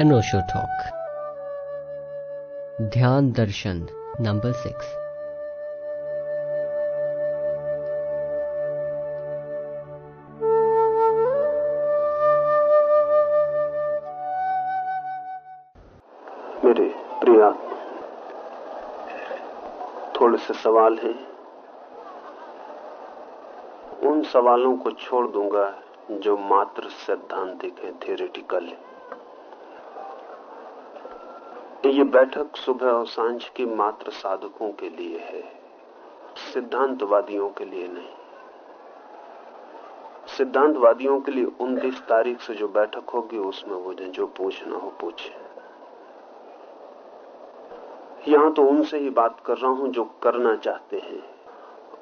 अनोशो talk ध्यान दर्शन number six मेरे प्रिया, थोड़े से सवाल हैं। उन सवालों को छोड़ दूँगा जो मात्र सैद्धांतिक है थियोरिटिकल है। ये बैठक सुबह और साँझ की मात्र साधकों के लिए है, सिद्धांतवादियों के लिए नहीं। सिद्धांतवादियों के लिए उनतीस तारीख से जो बैठक होगी, उसमें वो जो पूछना हो पूछे। यहाँ तो उनसे ही बात कर रहा हूँ जो करना चाहते हैं।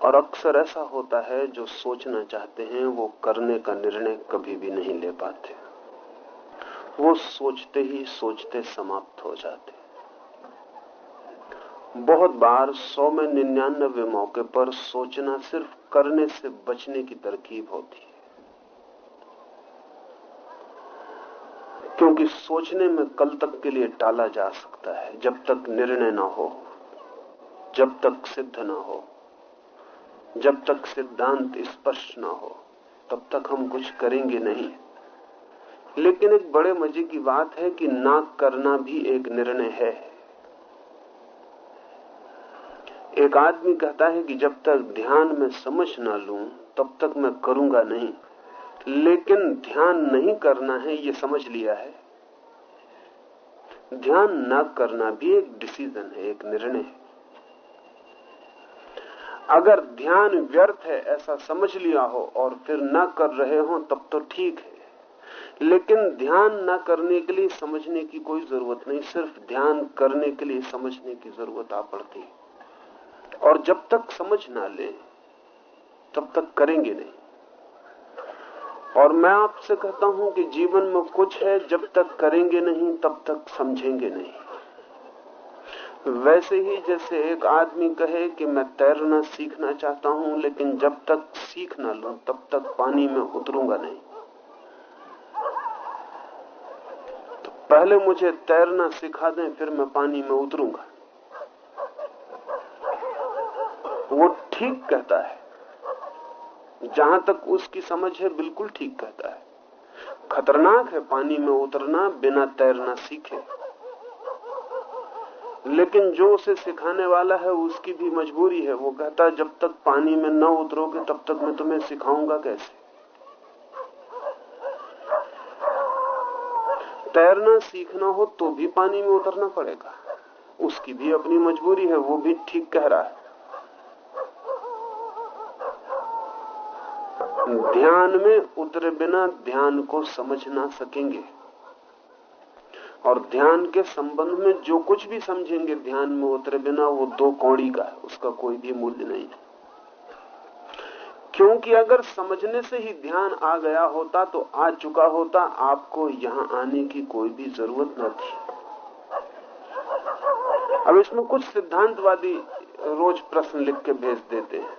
और अक्सर ऐसा होता है, जो सोचना चाहते हैं, वो करने का निर्णय कभी भी नहीं ले पाते। वो सोचते ही सोचते समाप्त हो जाते बहुत बार सौ में निन्यानबे मौके पर सोचना सिर्फ़ करने से बचने की तरकीब होती है। क्योंकि सोचने में कल तक के लिए टाला जा सकता है, जब तक निर्णय ना हो, जब तक सिद्ध ना हो, जब तक सिद्धांत स्पष्ट ना हो, तब तक हम कुछ करेंगे नहीं। लेकिन एक बड़े मज़े की बात है कि ना करना भी एक निर्णय है। एक आदमी कहता है कि जब तक ध्यान में समझ ना लू, तब तक मैं करूँगा नहीं। लेकिन ध्यान नहीं करना है, ये समझ लिया है। ध्यान न करना भी एक डिसीज़न है, एक निर्णय है। अगर ध्यान व्यर्थ है, ऐसा समझ लिया हो और फिर न कर रहे हो, तब तो ठीक है। लेकिन ध्यान न करने के लिए समझने की कोई ज़रूरत नहीं, सिर्फ़ ध्यान करने के लिए समझने की ज़रूरत आ पड़ती और जब तक समझ ना ले, तब तक करेंगे नहीं। और मैं आपसे कहता हूँ कि जीवन में कुछ है, जब तक करेंगे नहीं, तब तक समझेंगे नहीं। वैसे ही जैसे एक आदमी कहे कि मैं तैरना सीखना चाहता हूँ, लेकिन जब तक सीख ना लू, तब तक पानी में उतरूँगा नहीं। पहले मुझे तैरना सिखा दें, फिर मैं पानी में उतरूँगा। वो ठीक कहता है। जहाँ तक उसकी समझ है, बिल्कुल ठीक कहता है। खतरनाक है पानी में उतरना बिना तैरना सीखे। लेकिन जो उसे सिखाने वाला है, उसकी भी मजबूरी है। वो कहता है, जब तक पानी में न उतरोगे, तब तक मैं तुम्हें सिखाऊँगा कैसे? तैरना सीखना हो तो भी पानी में उतरना पड़ेगा। उसकी भी अपनी मजबूरी है, वो भी ठीक कह रहा है। ध्यान में उतरे बिना ध्यान को समझ ना सकेंगे। और ध्यान के संबंध में जो कुछ भी समझेंगे, ध्यान में उतरे बिना वो दो कौड़ी का है, उसका कोई भी मूल्य नहीं है। क्योंकि अगर समझने से ही ध्यान आ गया होता तो आ चुका होता। आपको यहाँ आने की कोई भी ज़रूरत न थी। अब इसमें कुछ सिद्धांतवादी रोज प्रश्न लिख के भेज देते हैं।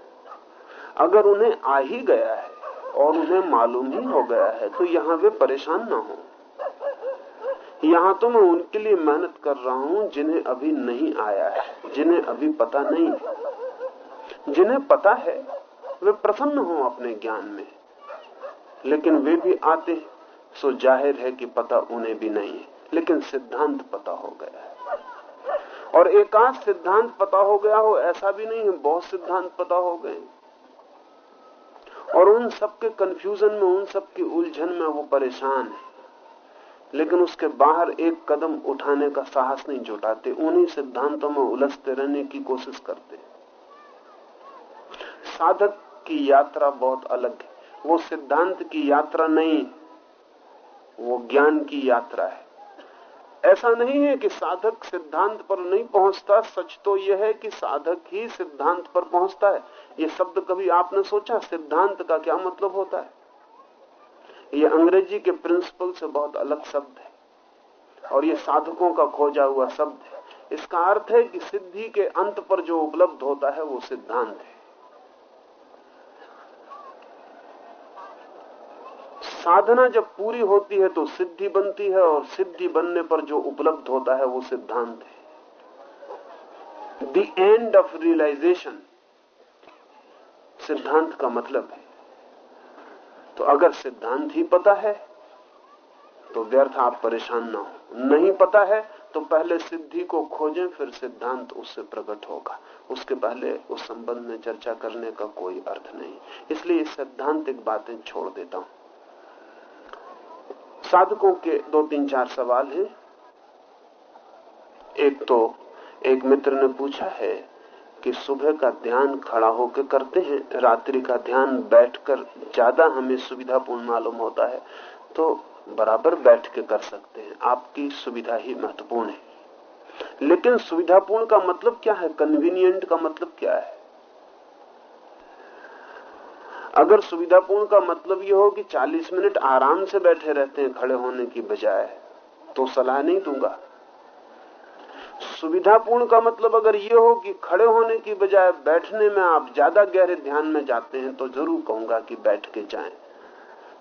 अगर उन्हें आ ही गया है और उन्हें मालूम ही हो गया है तो यहाँ वे परेशान ना हो। यहाँ तो मैं उनके लिए मेहनत कर रहा हूँ, जिन्हें अभी नहीं आया है, जिन्हें अभी पता नहीं जिन्हें पता है वे प्रसन्न हो अपने ज्ञान में। लेकिन वे भी आते हैं, सो ज़ाहिर है कि पता उन्हें भी नहीं है। लेकिन सिद्धांत पता हो गया है। और एकांत सिद्धांत पता हो गया हो, ऐसा भी नहीं है, बहुत सिद्धांत पता हो गए। और उन सबके कंफ्यूजन में, उन सबकी उलझन में वो परेशान है। लेकिन उसके बाहर एक कदम उठाने का साहस नहीं जुटाते, उन्हीं सिद्धांतों में उलझते रहने की कोशिश करते साधक की यात्रा बहुत अलग है। वो सिद्धांत की यात्रा नहीं, वो ज्ञान की यात्रा है। ऐसा नहीं है कि साधक सिद्धांत पर नहीं पहुँचता, सच तो यह है कि साधक ही सिद्धांत पर पहुँचता है। ये शब्द कभी आपने सोचा? सिद्धांत का क्या मतलब होता है? ये अंग्रेज़ी के प्रिंसिपल से बहुत अलग शब्द है और ये साधकों का खोजा हुआ शब्द है। इसका अर्थ है कि सिद्धि के अंत पर जो उपलब्ध होता है, वो सिद्धांत है। साधना जब पूरी होती है तो सिद्धि बनती है और सिद्धि बनने पर जो उपलब्ध होता है वो सिद्धांत है। द एंड ऑफ़ रियलाइजेशन सिद्धांत का मतलब है। तो अगर सिद्धांत ही पता है तो व्यर्थ आप परेशान ना हो। नहीं पता है तो पहले सिद्धि को खोजें, फिर सिद्धांत उससे प्रकट होगा। उसके पहले, उस संबंध में चर्चा करने का कोई अर्थ नहीं। इसलिए सैद्धांतिक बातें छोड़ देता हूँ। साधकों के दो तीन चार सवाल हैं। एक तो एक मित्र ने पूछा है कि सुबह का ध्यान खड़ा होकर करते हैं, रात्रि का ध्यान बैठकर ज़्यादा हमें सुविधापूर्ण मालूम होता है तो बराबर बैठ के कर सकते हैं। आपकी सुविधा ही महत्वपूर्ण है। लेकिन सुविधापूर्ण का मतलब क्या है? कन्वीनियंट का मतलब क्या है? अगर सुविधापूर्ण का मतलब यह हो कि 40 मिनट आराम से बैठे रहते हैं, खड़े होने की बजाय तो सलाह नहीं दूँगा। सुविधापूर्ण का मतलब अगर ये हो कि खड़े होने की बजाय बैठने में आप ज़्यादा गहरे ध्यान में जाते हैं तो ज़रूर कहूँगा कि बैठ के जाए।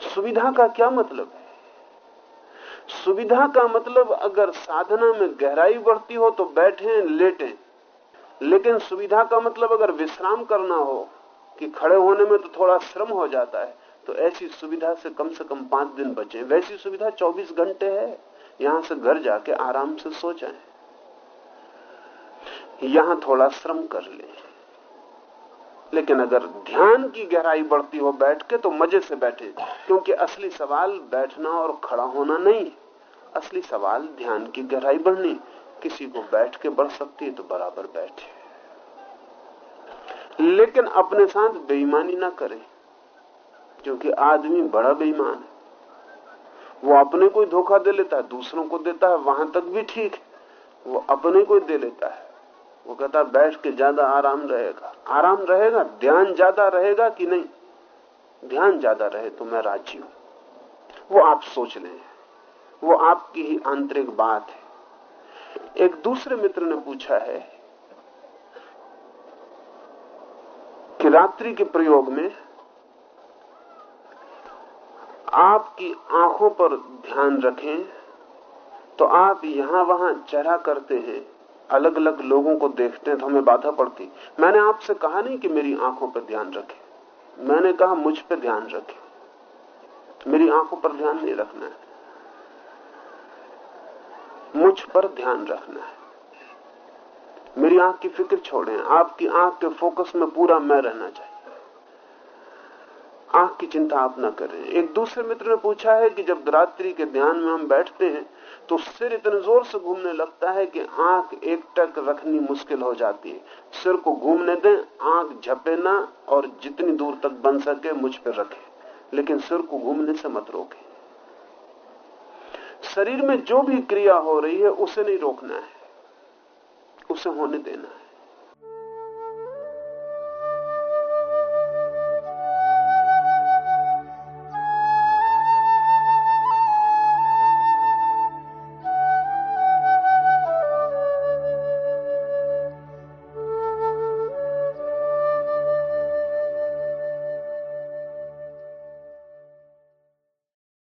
सुविधा का क्या मतलब है? सुविधा का मतलब अगर साधना में गहराई बढ़ती हो तो बैठे, लेटे। लेकिन सुविधा का मतलब अगर विश्राम करना हो कि खड़े होने में तो थोड़ा श्रम हो जाता है। तो ऐसी सुविधा से कम से कम पाँच दिन बचे। वैसी सुविधा 24 घंटे है। यहाँ से घर जाके आराम से सो जाए। यहाँ थोड़ा श्रम कर ले। लेकिन अगर ध्यान की गहराई बढ़ती हो बैठ के तो मज़े से बैठे। क्योंकि असली सवाल बैठना और खड़ा होना नहीं। असली सवाल ध्यान की गहराई बढ़नी। किसी को बैठ के बढ़ सकती है तो बराबर बैठे। लेकिन अपने साथ बेईमानी ना करे, क्योंकि आदमी बड़ा बेईमान है। वो अपने को धोखा दे लेता है, दूसरों को देता है, वहाँ तक भी ठीक है। वो अपने को दे लेता है। वो कहता है, बैठ के ज़्यादा आराम रहेगा। आराम रहेगा, ध्यान ज़्यादा रहेगा कि नहीं? ध्यान ज़्यादा रहे तो मैं राज़ी हूँ। वो आप सोच लें। वो आपकी ही आंतरिक बात है। एक दूसरे मित्र ने पूछा है कि रात्रि के प्रयोग में आपकी आँखों पर ध्यान रखें तो आप यहाँ वहाँ चरा करते हैं। अलग अलग लोगों को देखते हैं तो हमें बाधा पड़ती। मैंने आपसे कहा नहीं कि मेरी आँखों पर ध्यान रखें। मैंने कहा मुझ पर ध्यान रखें। मेरी आँखों पर ध्यान नहीं रखना है। मुझ पर ध्यान रखना है। मेरी आँख की फ़िक्र छोड़ें। आपकी आँख के फोकस में पूरा मैं रहना चाहिए। आँख की चिंता आप ना करें। एक दूसरे मित्र ने पूछा है कि जब रात्रि के ध्यान में हम बैठते हैं तो सिर इतने ज़ोर से घूमने लगता है कि आँख एक टक रखनी मुश्किल हो जाती है। सिर को घूमने दें, आँख झपे ना, और जितनी दूर तक बन सके मुझ पर रखें। लेकिन सिर को घूमने से मत रोकें। शरीर में जो भी क्रिया हो रही है, उसे नहीं रोकना है। उसे होने देना है।